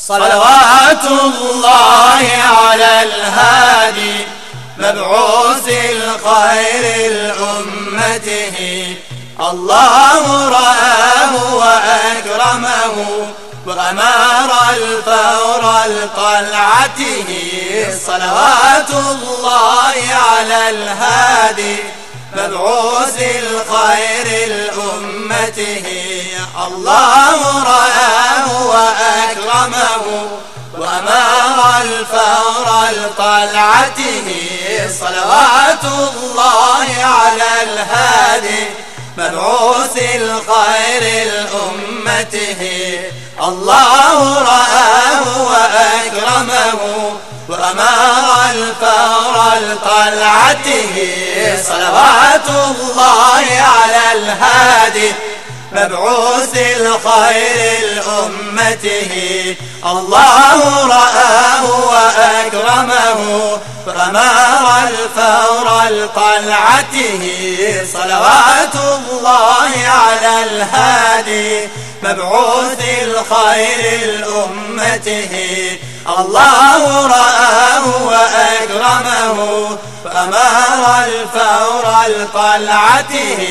صلوات الله على الهادي مبعوث الخير لأمته. الله رآه وأكرمه وأمار الفور لطلعته صلوات الله على الهادي مبعوث الخير لأمته. الله رآه وأكرمه. لطلعته صلوات الله على الهادي مبعوث الخير لأمته. الله رآه وأكرمه وأمار الفور لطلعته صلوات الله على الهادي. مبعوث الخير لأمته. الله رآه وأكرمه فأمار الفور لطلعته صلوات الله على الهادي. مبعوث الخير لأمته. الله رآه وأكرمه فأمار الفور لطلعته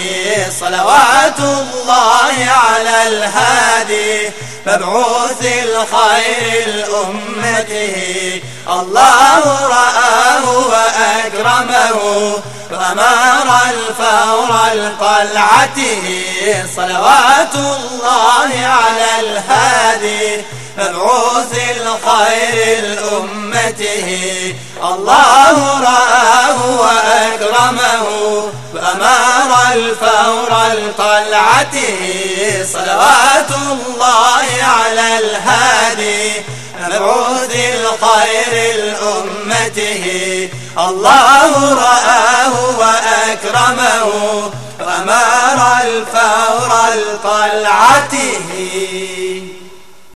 صلوات الله على الهادي مبعوث الخير لأمته. الله رآه وأكرمه فأمار الفور لطلعته صلوات الله على الهادي مبعوث الخير لأمته الله رآه وأكرمه وأمار الفور لطلعته صلوات الله على الهادي. مبعوث الخير لأمته الله رآه وأكرمه وأمار الفور لطلعته